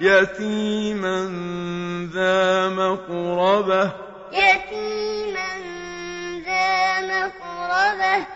يتيما ذا مقربة يتيما ذا مقربة